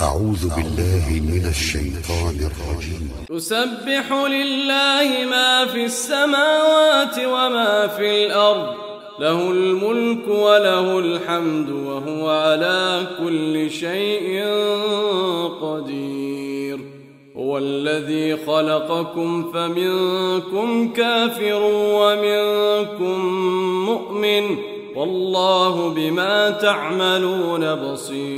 أعوذ بالله من الشيطان الرجيم. يسبح لله ما في السماوات وما في الأرض. له الملك وله الحمد وهو على كل شيء قدير. هو الذي خلقكم فمنكم كافر ومنكم مؤمن. والله بما تعملون بصير.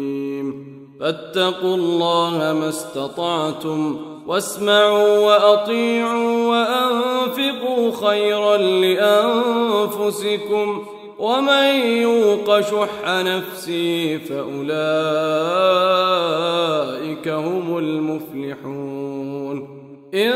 فاتقوا الله ما استطعتم واسمعوا وأطيعوا وأنفقوا خيرا لأنفسكم ومن يوق شح نفسه فأولئك هم المفلحون إن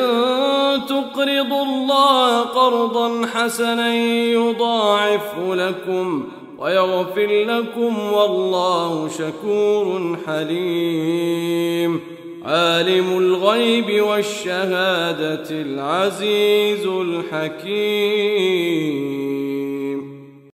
تقرضوا الله قرضا حسنا يضاعفه لكم ويغفر لكم والله شكور حليم. عالم الغيب والشهادة العزيز الحكيم.